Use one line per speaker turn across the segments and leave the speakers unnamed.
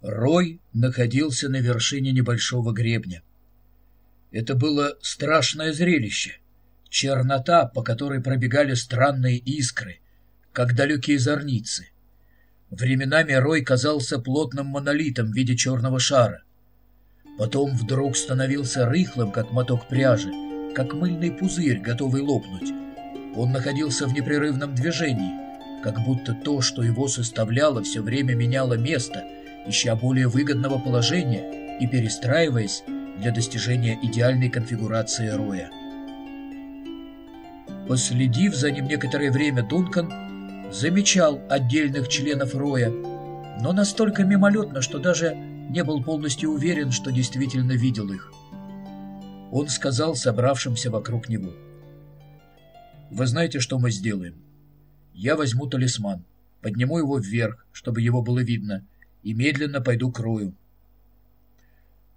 Рой находился на вершине небольшого гребня. Это было страшное зрелище. Чернота, по которой пробегали странные искры, как далекие зорницы. Временами Рой казался плотным монолитом в виде черного шара. Потом вдруг становился рыхлым, как моток пряжи, как мыльный пузырь, готовый лопнуть. Он находился в непрерывном движении, как будто то, что его составляло, все время меняло место, ища более выгодного положения и перестраиваясь для достижения идеальной конфигурации роя. Последив за ним некоторое время, Дункан замечал отдельных членов роя, но настолько мимолетно, что даже не был полностью уверен, что действительно видел их. Он сказал собравшимся вокруг него. «Вы знаете, что мы сделаем? Я возьму талисман, подниму его вверх, чтобы его было видно, и медленно пойду к рою.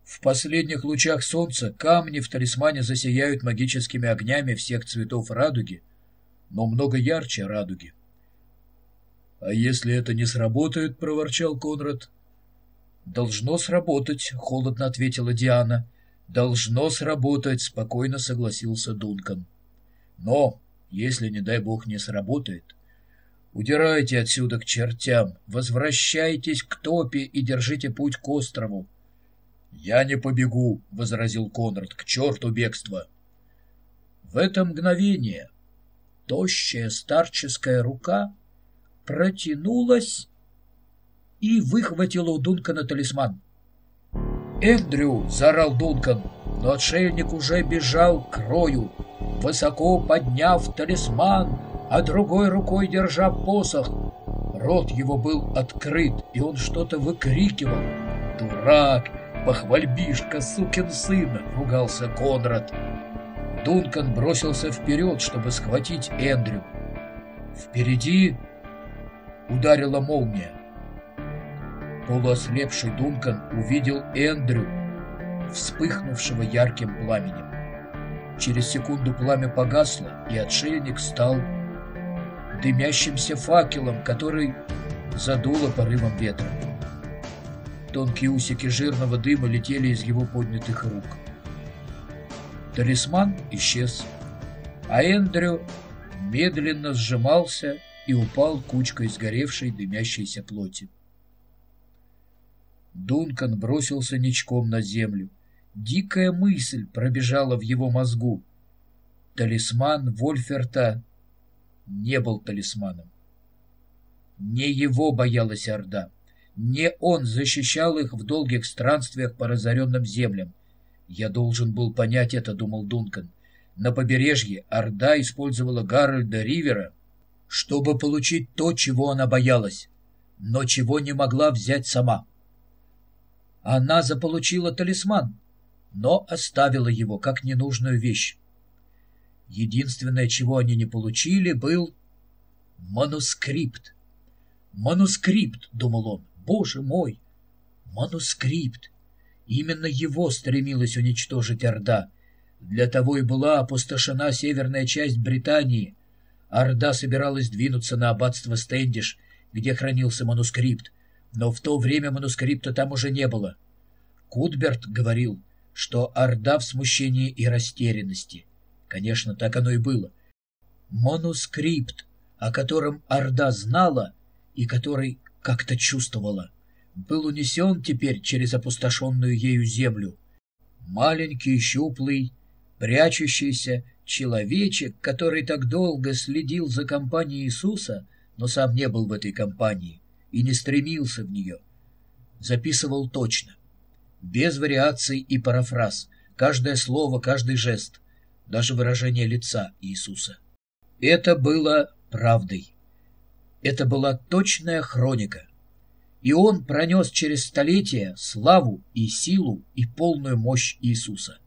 В последних лучах солнца камни в талисмане засияют магическими огнями всех цветов радуги, но много ярче радуги. — А если это не сработает, — проворчал Конрад. — Должно сработать, — холодно ответила Диана. — Должно сработать, — спокойно согласился Дункан. — Но, если, не дай бог, не сработает, удирайте отсюда к чертям, возвращайтесь к топе и держите путь к острову. «Я не побегу», — возразил Конрад, — «к черту бегство». В это мгновение тощая старческая рука протянулась и выхватила у Дункана талисман. «Эндрю!» — заорал Дункан, но отшельник уже бежал к крою, высоко подняв талисман, а другой рукой держа посох. Рот его был открыт, и он что-то выкрикивал. «Дурак! «Похвальбишка, сукин сын!» — ругался Конрад. Дункан бросился вперед, чтобы схватить Эндрю. Впереди ударила молния. Полуослепший Дункан увидел Эндрю, вспыхнувшего ярким пламенем. Через секунду пламя погасло, и отшельник стал дымящимся факелом, который задуло порывом ветра. Тонкие усики жирного дыма летели из его поднятых рук. Талисман исчез, а Эндрю медленно сжимался и упал кучкой сгоревшей дымящейся плоти. Дункан бросился ничком на землю. Дикая мысль пробежала в его мозгу. Талисман Вольферта не был талисманом. Не его боялась Орда. Не он защищал их в долгих странствиях по разоренным землям. Я должен был понять это, думал Дункан. На побережье Орда использовала Гарольда Ривера, чтобы получить то, чего она боялась, но чего не могла взять сама. Она заполучила талисман, но оставила его как ненужную вещь. Единственное, чего они не получили, был манускрипт. «Манускрипт», — думал он, Боже мой! Манускрипт! Именно его стремилась уничтожить Орда. Для того и была опустошена северная часть Британии. Орда собиралась двинуться на аббатство Стендиш, где хранился манускрипт, но в то время манускрипта там уже не было. Кутберт говорил, что Орда в смущении и растерянности. Конечно, так оно и было. Манускрипт, о котором Орда знала и который как-то чувствовала. Был унесен теперь через опустошенную ею землю. Маленький, щуплый, прячущийся человечек, который так долго следил за компанией Иисуса, но сам не был в этой компании и не стремился в нее. Записывал точно, без вариаций и парафраз, каждое слово, каждый жест, даже выражение лица Иисуса. Это было правдой. Это была точная хроника. И он пронес через столетия славу и силу и полную мощь Иисуса.